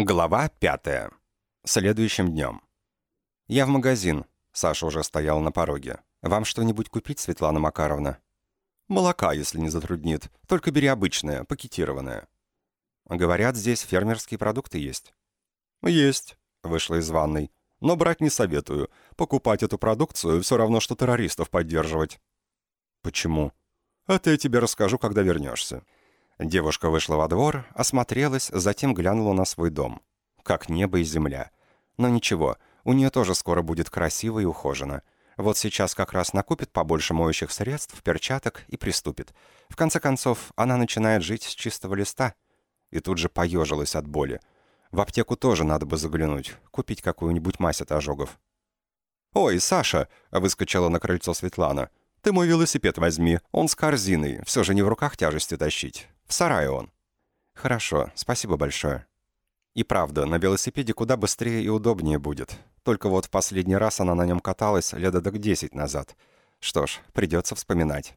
Глава пятая. Следующим днем. «Я в магазин». Саша уже стоял на пороге. «Вам что-нибудь купить, Светлана Макаровна?» «Молока, если не затруднит. Только бери обычное, пакетированное». «Говорят, здесь фермерские продукты есть». «Есть», — вышла из ванной. «Но брать не советую. Покупать эту продукцию все равно, что террористов поддерживать». «Почему?» «Это я тебе расскажу, когда вернешься». Девушка вышла во двор, осмотрелась, затем глянула на свой дом. Как небо и земля. Но ничего, у нее тоже скоро будет красиво и ухожено. Вот сейчас как раз накупит побольше моющих средств, перчаток и приступит. В конце концов, она начинает жить с чистого листа. И тут же поежилась от боли. В аптеку тоже надо бы заглянуть, купить какую-нибудь мазь от ожогов. «Ой, Саша!» — выскочила на крыльцо Светлана. «Ты мой велосипед возьми, он с корзиной, все же не в руках тяжести тащить. В сарае он». «Хорошо, спасибо большое». И правда, на велосипеде куда быстрее и удобнее будет. Только вот в последний раз она на нем каталась лет к 10 назад. Что ж, придется вспоминать.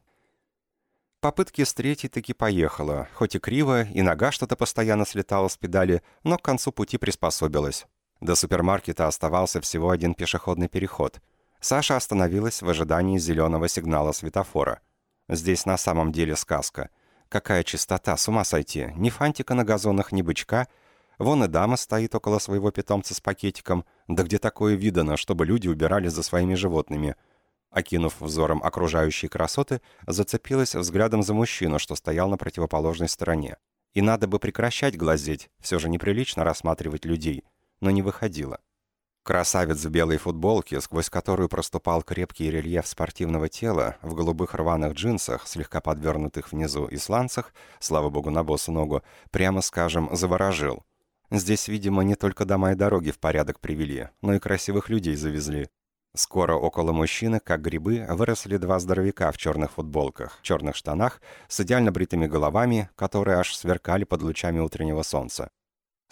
Попытки с третьей таки поехала, хоть и криво, и нога что-то постоянно слетала с педали, но к концу пути приспособилась. До супермаркета оставался всего один пешеходный переход. Саша остановилась в ожидании зеленого сигнала светофора. Здесь на самом деле сказка — Какая чистота, с ума сойти. Ни фантика на газонах, ни бычка. Вон и дама стоит около своего питомца с пакетиком. Да где такое видано, чтобы люди убирали за своими животными? Окинув взором окружающие красоты, зацепилась взглядом за мужчину, что стоял на противоположной стороне. И надо бы прекращать глазеть, все же неприлично рассматривать людей, но не выходило. Красавец в белой футболке, сквозь которую проступал крепкий рельеф спортивного тела, в голубых рваных джинсах, слегка подвернутых внизу и сланцах, слава богу, на босу ногу, прямо скажем, заворожил. Здесь, видимо, не только дома и дороги в порядок привели, но и красивых людей завезли. Скоро около мужчины, как грибы, выросли два здоровяка в черных футболках, черных штанах, с идеально бритыми головами, которые аж сверкали под лучами утреннего солнца.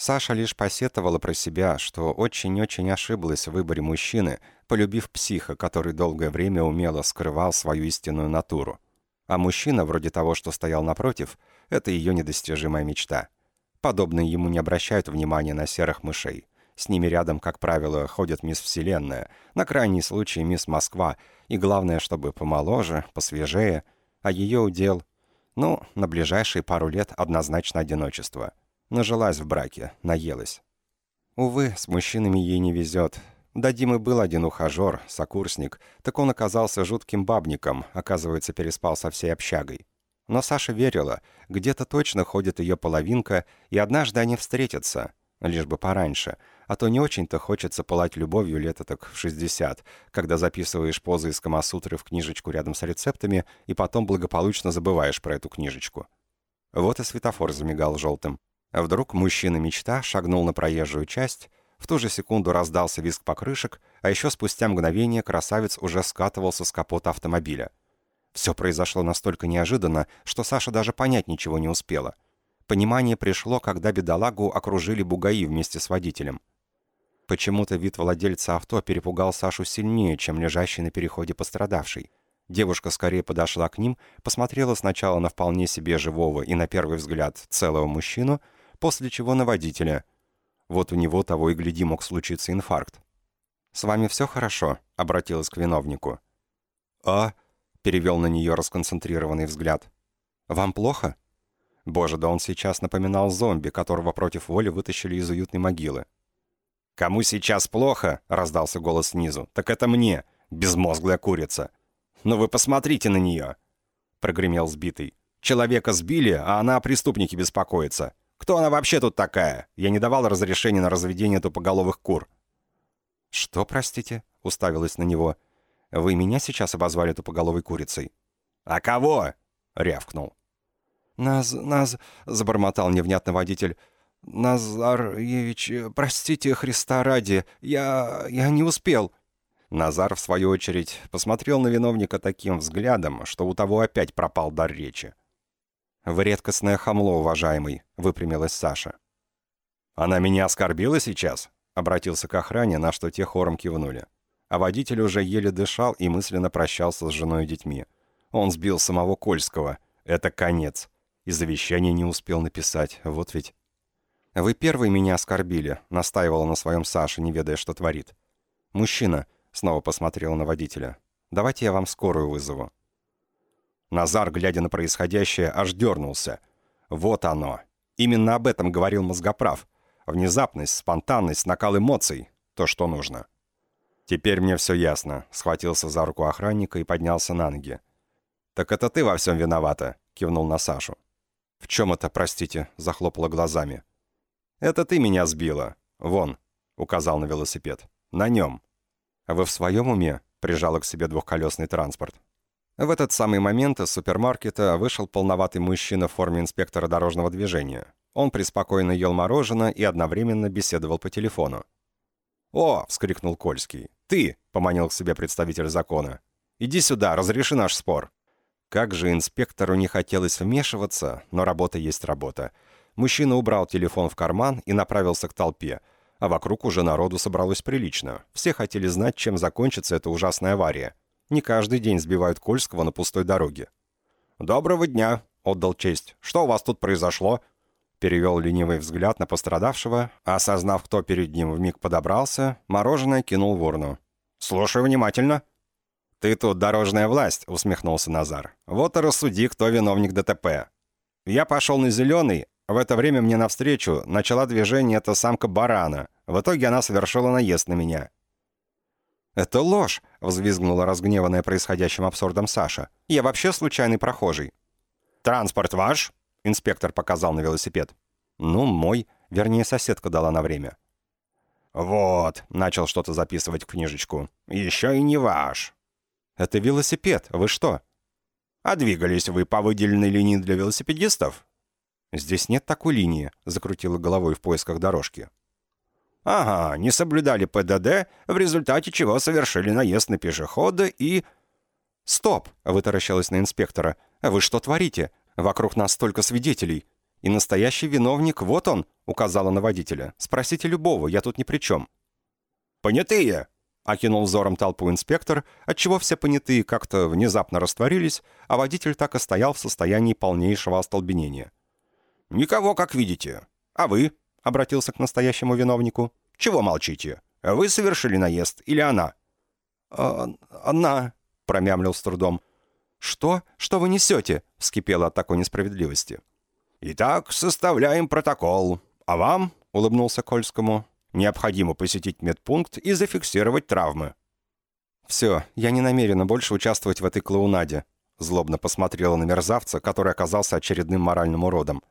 Саша лишь посетовала про себя, что очень-очень ошиблась в выборе мужчины, полюбив психа, который долгое время умело скрывал свою истинную натуру. А мужчина, вроде того, что стоял напротив, это ее недостижимая мечта. Подобные ему не обращают внимания на серых мышей. С ними рядом, как правило, ходят мисс Вселенная, на крайний случай мисс Москва, и главное, чтобы помоложе, посвежее, а ее удел, ну, на ближайшие пару лет однозначно одиночество – Нажилась в браке, наелась. Увы, с мужчинами ей не везет. Да Димы был один ухажер, сокурсник, так он оказался жутким бабником, оказывается, переспал со всей общагой. Но Саша верила, где-то точно ходит ее половинка, и однажды они встретятся, лишь бы пораньше, а то не очень-то хочется пылать любовью лет так в 60, когда записываешь позы из Камасутры в книжечку рядом с рецептами и потом благополучно забываешь про эту книжечку. Вот и светофор замигал желтым. А вдруг мужчина-мечта шагнул на проезжую часть, в ту же секунду раздался визг покрышек, а еще спустя мгновение красавец уже скатывался с капота автомобиля. Все произошло настолько неожиданно, что Саша даже понять ничего не успела. Понимание пришло, когда бедолагу окружили бугаи вместе с водителем. Почему-то вид владельца авто перепугал Сашу сильнее, чем лежащий на переходе пострадавший. Девушка скорее подошла к ним, посмотрела сначала на вполне себе живого и, на первый взгляд, целого мужчину — после чего на водителя. Вот у него того и гляди мог случиться инфаркт. «С вами все хорошо?» — обратилась к виновнику. «А?» — перевел на нее расконцентрированный взгляд. «Вам плохо?» Боже, да он сейчас напоминал зомби, которого против воли вытащили из уютной могилы. «Кому сейчас плохо?» — раздался голос снизу. «Так это мне, безмозглая курица!» «Ну вы посмотрите на нее!» — прогремел сбитый. «Человека сбили, а она о преступнике беспокоится. Кто она вообще тут такая? Я не давал разрешения на разведение тупоголовых кур». «Что, простите?» — уставилась на него. «Вы меня сейчас обозвали тупоголовой курицей?» «А кого?» — рявкнул. «Наз... Наз...» — забормотал невнятно водитель. «Назаревич, простите Христа ради, я... я не успел». Назар, в свою очередь, посмотрел на виновника таким взглядом, что у того опять пропал дар речи. «Вы редкостное хамло, уважаемый», — выпрямилась Саша. «Она меня оскорбила сейчас?» — обратился к охране, на что те хором кивнули. А водитель уже еле дышал и мысленно прощался с женой и детьми. Он сбил самого Кольского. Это конец. И завещание не успел написать. Вот ведь... «Вы первый меня оскорбили», — настаивала на своем Саше, не ведая, что творит. «Мужчина», — снова посмотрела на водителя, — «давайте я вам скорую вызову». Назар, глядя на происходящее, аж дернулся. «Вот оно. Именно об этом говорил мозгоправ. Внезапность, спонтанность, накал эмоций. То, что нужно». «Теперь мне все ясно», — схватился за руку охранника и поднялся на ноги. «Так это ты во всем виновата», — кивнул на Сашу. «В чем это, простите?» — захлопала глазами. «Это ты меня сбила. Вон», — указал на велосипед. «На нем». «А вы в своем уме?» — прижала к себе двухколесный транспорт. В этот самый момент из супермаркета вышел полноватый мужчина в форме инспектора дорожного движения. Он преспокойно ел мороженое и одновременно беседовал по телефону. «О!» — вскрикнул Кольский. «Ты!» — поманил к себе представитель закона. «Иди сюда, разреши наш спор». Как же инспектору не хотелось вмешиваться, но работа есть работа. Мужчина убрал телефон в карман и направился к толпе. А вокруг уже народу собралось прилично. Все хотели знать, чем закончится эта ужасная авария. Не каждый день сбивают Кольского на пустой дороге. «Доброго дня!» — отдал честь. «Что у вас тут произошло?» Перевел ленивый взгляд на пострадавшего, а осознав, кто перед ним, вмиг подобрался, мороженое кинул в урну. «Слушай внимательно». «Ты тут дорожная власть», — усмехнулся Назар. «Вот и рассуди, кто виновник ДТП. Я пошел на зеленый, в это время мне навстречу начала движение эта самка барана. В итоге она совершила наезд на меня. «Это ложь!» — взвизгнула разгневанная происходящим абсурдом Саша. «Я вообще случайный прохожий». «Транспорт ваш?» — инспектор показал на велосипед. «Ну, мой. Вернее, соседка дала на время». «Вот», — начал что-то записывать в книжечку. «Еще и не ваш». «Это велосипед. Вы что?» «А двигались вы по выделенной линии для велосипедистов?» «Здесь нет такой линии», — закрутила головой в поисках дорожки. «Ага, не соблюдали ПДД, в результате чего совершили наезд на пешехода и...» «Стоп!» — вытаращилась на инспектора. «Вы что творите? Вокруг нас столько свидетелей. И настоящий виновник, вот он!» — указала на водителя. «Спросите любого, я тут ни при чем». «Понятые!» — окинул взором толпу инспектор, отчего все понятые как-то внезапно растворились, а водитель так и стоял в состоянии полнейшего остолбенения. «Никого, как видите. А вы?» — обратился к настоящему виновнику. «Чего молчите? Вы совершили наезд или она?» «А, «Она», — промямлил с трудом. «Что? Что вы несете?» — вскипела от такой несправедливости. «Итак, составляем протокол. А вам?» — улыбнулся Кольскому. «Необходимо посетить медпункт и зафиксировать травмы». «Все, я не намерена больше участвовать в этой клоунаде», — злобно посмотрела на мерзавца, который оказался очередным моральным уродом.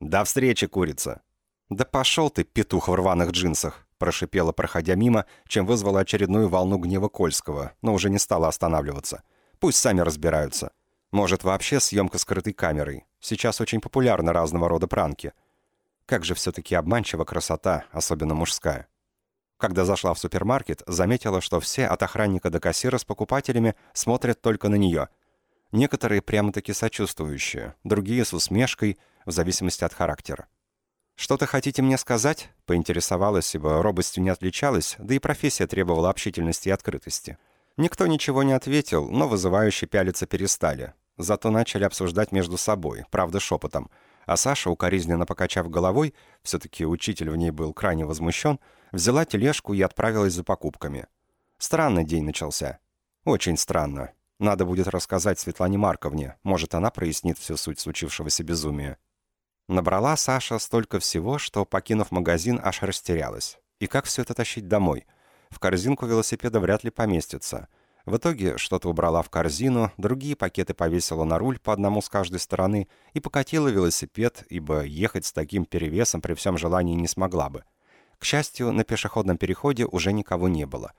«До встречи, курица!» «Да пошел ты, петух в рваных джинсах!» прошипела, проходя мимо, чем вызвала очередную волну гнева Кольского, но уже не стала останавливаться. «Пусть сами разбираются. Может, вообще съемка скрытой камерой. Сейчас очень популярны разного рода пранки. Как же все-таки обманчива красота, особенно мужская». Когда зашла в супермаркет, заметила, что все, от охранника до кассира с покупателями, смотрят только на нее. Некоторые прямо-таки сочувствующие, другие с усмешкой – в зависимости от характера. «Что-то хотите мне сказать?» — поинтересовалась, ибо робостью не отличалась, да и профессия требовала общительности и открытости. Никто ничего не ответил, но вызывающе пялиться перестали. Зато начали обсуждать между собой, правда шепотом. А Саша, укоризненно покачав головой, все-таки учитель в ней был крайне возмущен, взяла тележку и отправилась за покупками. Странный день начался. Очень странно. Надо будет рассказать Светлане Марковне, может, она прояснит всю суть случившегося безумия. Набрала Саша столько всего, что, покинув магазин, аж растерялась. И как все это тащить домой? В корзинку велосипеда вряд ли поместится. В итоге что-то убрала в корзину, другие пакеты повесила на руль по одному с каждой стороны и покатила велосипед, ибо ехать с таким перевесом при всем желании не смогла бы. К счастью, на пешеходном переходе уже никого не было.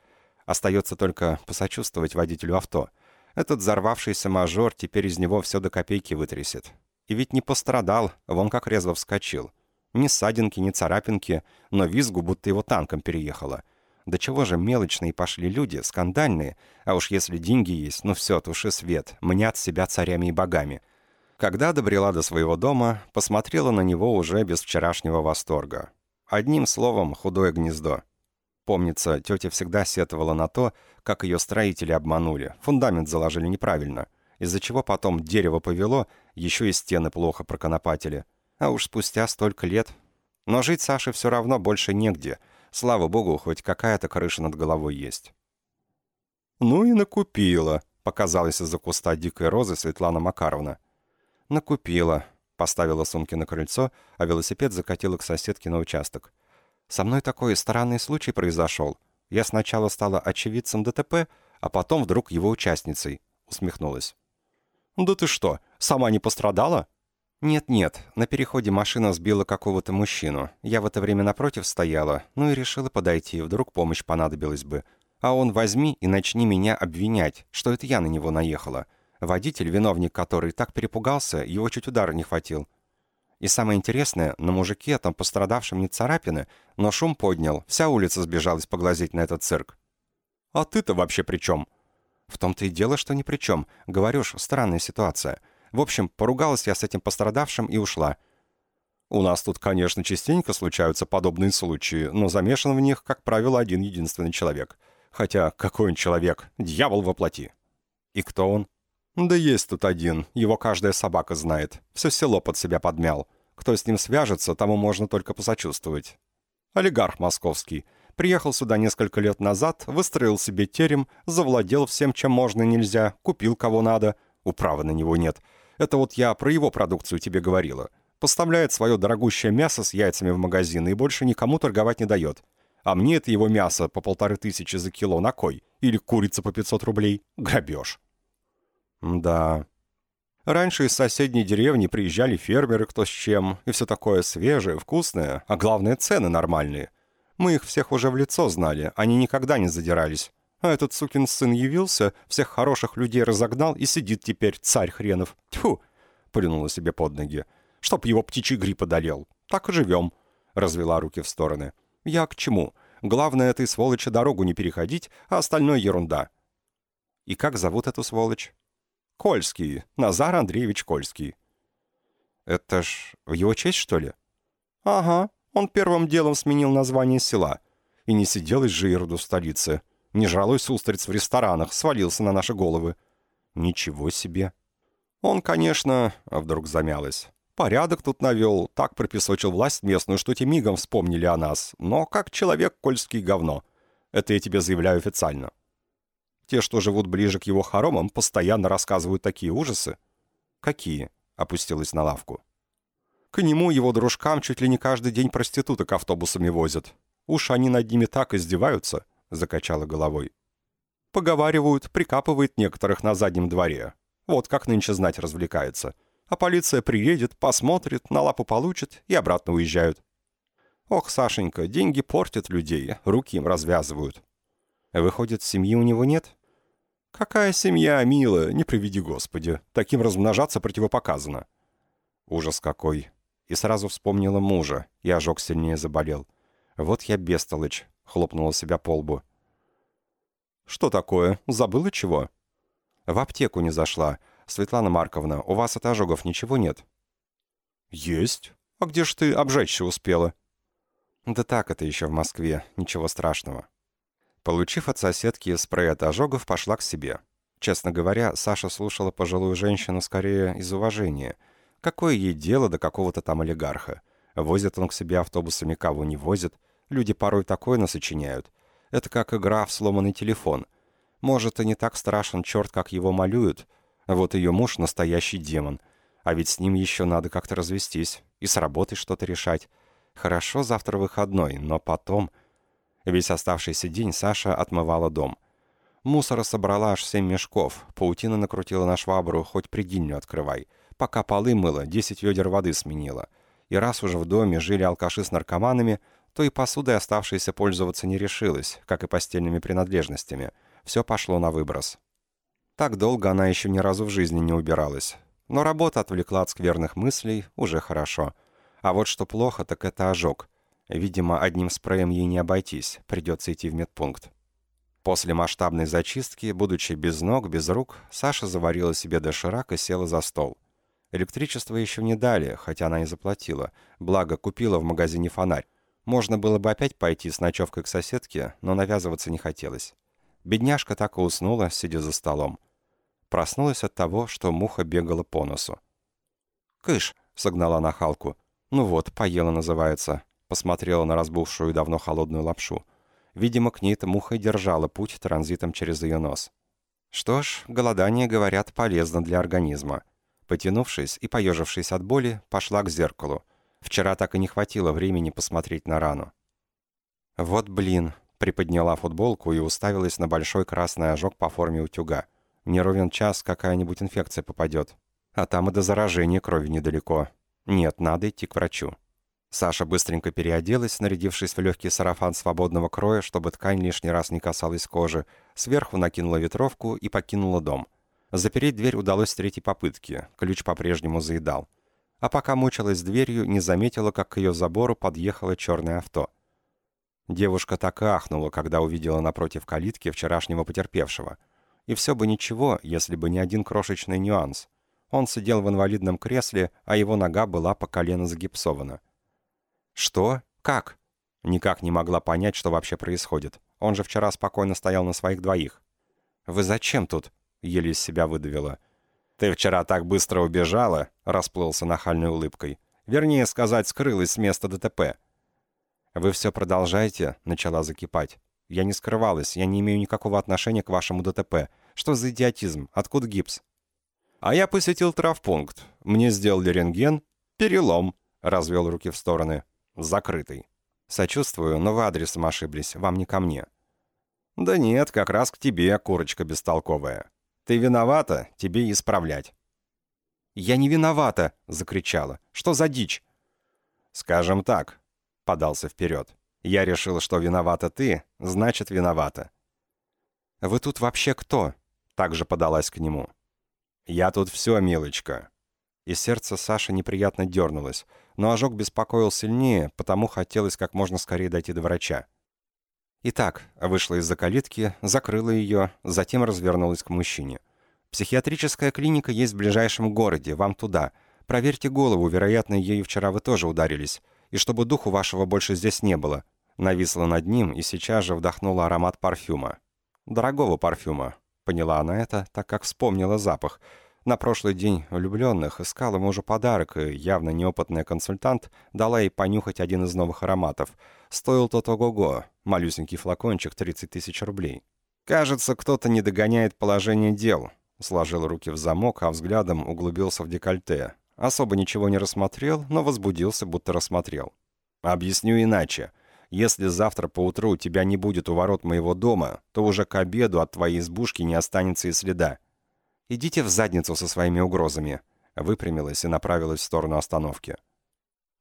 Остается только посочувствовать водителю авто. Этот взорвавшийся мажор теперь из него все до копейки вытрясет. И ведь не пострадал, вон как резво вскочил. Ни ссадинки, ни царапинки, но визгу, будто его танком переехало. До чего же мелочные пошли люди, скандальные, а уж если деньги есть, ну все, туши свет, мнят себя царями и богами. Когда добрела до своего дома, посмотрела на него уже без вчерашнего восторга. Одним словом, худое гнездо. Помнится, тетя всегда сетовала на то, как ее строители обманули, фундамент заложили неправильно из-за чего потом дерево повело, еще и стены плохо проконопатили. А уж спустя столько лет... Но жить Саше все равно больше негде. Слава богу, хоть какая-то крыша над головой есть. «Ну и накупила», — показалась из-за куста дикой розы Светлана Макаровна. «Накупила», — поставила сумки на крыльцо, а велосипед закатила к соседке на участок. «Со мной такой странный случай произошел. Я сначала стала очевидцем ДТП, а потом вдруг его участницей», — усмехнулась. «Да ты что, сама не пострадала?» «Нет-нет, на переходе машина сбила какого-то мужчину. Я в это время напротив стояла, ну и решила подойти, вдруг помощь понадобилась бы. А он возьми и начни меня обвинять, что это я на него наехала. Водитель, виновник который так перепугался, его чуть удара не хватил. И самое интересное, на мужике, там пострадавшем не царапины, но шум поднял, вся улица сбежалась поглазеть на этот цирк. «А ты-то вообще при чем?» «В том-то и дело, что ни при чем. Говорю ж, странная ситуация». В общем, поругалась я с этим пострадавшим и ушла. У нас тут, конечно, частенько случаются подобные случаи, но замешан в них, как правило, один единственный человек. Хотя, какой он человек? Дьявол воплоти. И кто он? Да есть тут один, его каждая собака знает. Все село под себя подмял. Кто с ним свяжется, тому можно только посочувствовать. Олигарх московский. Приехал сюда несколько лет назад, выстроил себе терем, завладел всем, чем можно и нельзя, купил кого надо. Управы на него нет — это вот я про его продукцию тебе говорила. Поставляет свое дорогущее мясо с яйцами в магазин и больше никому торговать не дает. А мне это его мясо по полторы тысячи за кило на кой? Или курица по 500 рублей? Грабеж. Да. Раньше из соседней деревни приезжали фермеры кто с чем, и все такое свежее, вкусное, а главное цены нормальные. Мы их всех уже в лицо знали, они никогда не задирались. А этот сукин сын явился, всех хороших людей разогнал и сидит теперь, царь хренов. Тьфу!» — плюнула себе под ноги. «Чтоб его птичий грипп одолел. Так и живем!» — развела руки в стороны. «Я к чему? Главное, этой сволочи дорогу не переходить, а остальное ерунда». «И как зовут эту сволочь?» «Кольский. Назар Андреевич Кольский». «Это ж в его честь, что ли?» «Ага. Он первым делом сменил название села. И не сидел из же в столице». Не жралось устриц в ресторанах, свалился на наши головы. Ничего себе. Он, конечно, а вдруг замялась. Порядок тут навел, так пропесочил власть местную, что те мигом вспомнили о нас. Но как человек кольский говно. Это я тебе заявляю официально. Те, что живут ближе к его хоромам, постоянно рассказывают такие ужасы. Какие? Опустилась на лавку. К нему его дружкам чуть ли не каждый день проституток автобусами возят. Уж они над ними так издеваются закачала головой. Поговаривают, прикапывает некоторых на заднем дворе. Вот как нынче знать развлекается. А полиция приедет, посмотрит, на лапу получит и обратно уезжают. Ох, Сашенька, деньги портят людей, руки им развязывают. Выходит, семьи у него нет? Какая семья, милая, не приведи Господи. Таким размножаться противопоказано. Ужас какой. И сразу вспомнила мужа, и ожог сильнее заболел. Вот я бестолочь, хлопнула себя по лбу. «Что такое? Забыла чего?» «В аптеку не зашла. Светлана Марковна, у вас от ожогов ничего нет?» «Есть. А где ж ты обжечься успела?» «Да так это еще в Москве. Ничего страшного». Получив от соседки спрей от ожогов, пошла к себе. Честно говоря, Саша слушала пожилую женщину скорее из уважения. Какое ей дело до какого-то там олигарха? Возит он к себе автобусами, кого не возит. Люди порой такое насочиняют. Это как игра в сломанный телефон. Может, и не так страшен черт, как его малюют. Вот ее муж — настоящий демон. А ведь с ним еще надо как-то развестись. И с работой что-то решать. Хорошо, завтра выходной, но потом... Весь оставшийся день Саша отмывала дом. Мусора собрала аж семь мешков. Паутина накрутила на швабру, хоть придильню открывай. Пока полы мыла, десять ведер воды сменила. И раз уже в доме жили алкаши с наркоманами, то и посудой оставшейся пользоваться не решилась, как и постельными принадлежностями. Все пошло на выброс. Так долго она еще ни разу в жизни не убиралась. Но работа отвлекла от скверных мыслей, уже хорошо. А вот что плохо, так это ожог. Видимо, одним спреем ей не обойтись, придется идти в медпункт. После масштабной зачистки, будучи без ног, без рук, Саша заварила себе доширак и села за стол. Электричество еще не дали, хотя она и заплатила. Благо, купила в магазине фонарь. Можно было бы опять пойти с ночевкой к соседке, но навязываться не хотелось. Бедняжка так и уснула, сидя за столом. Проснулась от того, что муха бегала по носу. «Кыш!» — согнала она Халку. «Ну вот, поела называется. посмотрела на разбухшую давно холодную лапшу. Видимо, к ней эта муха и держала путь транзитом через ее нос. Что ж, голодание, говорят, полезно для организма. Потянувшись и поежившись от боли, пошла к зеркалу. Вчера так и не хватило времени посмотреть на рану. «Вот блин», — приподняла футболку и уставилась на большой красный ожог по форме утюга. «Не ровен час какая-нибудь инфекция попадет. А там и до заражения крови недалеко. Нет, надо идти к врачу». Саша быстренько переоделась, нарядившись в легкий сарафан свободного кроя, чтобы ткань лишний раз не касалась кожи, сверху накинула ветровку и покинула дом. Запереть дверь удалось с третьей попытки, ключ по-прежнему заедал. А пока мучилась дверью, не заметила, как к ее забору подъехало черное авто. Девушка так и ахнула, когда увидела напротив калитки вчерашнего потерпевшего. И все бы ничего, если бы не один крошечный нюанс. Он сидел в инвалидном кресле, а его нога была по колено загипсована. «Что? Как?» Никак не могла понять, что вообще происходит. Он же вчера спокойно стоял на своих двоих. «Вы зачем тут?» — еле из себя выдавила. «Ты вчера так быстро убежала», — расплылся нахальной улыбкой. «Вернее сказать, скрылась с места ДТП». «Вы все продолжаете?» — начала закипать. «Я не скрывалась, я не имею никакого отношения к вашему ДТП. Что за идиотизм? Откуда гипс?» «А я посетил травпункт. Мне сделали рентген. Перелом», — развел руки в стороны. Закрытый. Сочувствую, но вы адресом ошиблись, вам не ко мне. Да нет, как раз к тебе, курочка бестолковая. Ты виновата, тебе исправлять. Я не виновата, закричала. Что за дичь? Скажем так, подался вперед. Я решил, что виновата ты, значит, виновата. Вы тут вообще кто? Также подалась к нему. Я тут все, милочка. И сердце Саши неприятно дернулось но ожог беспокоил сильнее, потому хотелось как можно скорее дойти до врача. Итак, вышла из-за калитки, закрыла ее, затем развернулась к мужчине. «Психиатрическая клиника есть в ближайшем городе, вам туда. Проверьте голову, вероятно, ею вчера вы тоже ударились. И чтобы духу вашего больше здесь не было». Нависла над ним и сейчас же вдохнула аромат парфюма. Дорогого парфюма. Поняла она это, так как вспомнила запах — на прошлый день влюбленных искала мужу подарок, и явно неопытная консультант дала ей понюхать один из новых ароматов. Стоил тот ого-го, малюсенький флакончик 30 тысяч рублей. «Кажется, кто-то не догоняет положение дел», сложил руки в замок, а взглядом углубился в декольте. Особо ничего не рассмотрел, но возбудился, будто рассмотрел. «Объясню иначе. Если завтра поутру тебя не будет у ворот моего дома, то уже к обеду от твоей избушки не останется и следа. «Идите в задницу со своими угрозами», выпрямилась и направилась в сторону остановки.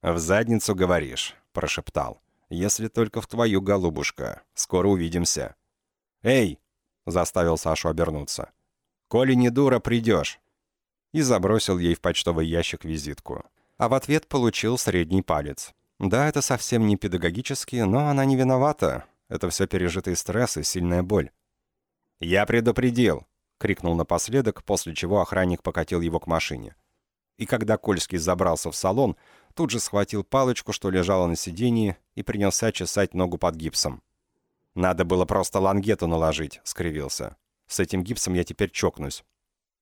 «В задницу, говоришь», — прошептал. «Если только в твою, голубушка. Скоро увидимся». «Эй!» — заставил Сашу обернуться. «Коли не дура, придешь!» И забросил ей в почтовый ящик визитку. А в ответ получил средний палец. Да, это совсем не педагогически, но она не виновата. Это все пережитый стресс и сильная боль. «Я предупредил!» — крикнул напоследок, после чего охранник покатил его к машине. И когда Кольский забрался в салон, тут же схватил палочку, что лежала на сиденье, и принялся чесать ногу под гипсом. «Надо было просто лангету наложить», — скривился. «С этим гипсом я теперь чокнусь».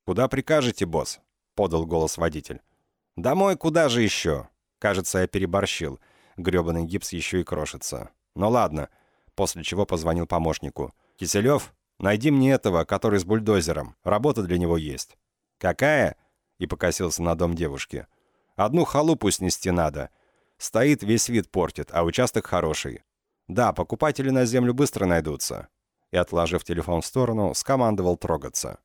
«Куда прикажете, босс?» — подал голос водитель. «Домой куда же еще?» Кажется, я переборщил. Гребаный гипс еще и крошится. «Ну ладно», после чего позвонил помощнику. «Киселев, Найди мне этого, который с бульдозером. Работа для него есть». «Какая?» — и покосился на дом девушки. «Одну халупу снести надо. Стоит, весь вид портит, а участок хороший. Да, покупатели на землю быстро найдутся». И, отложив телефон в сторону, скомандовал трогаться.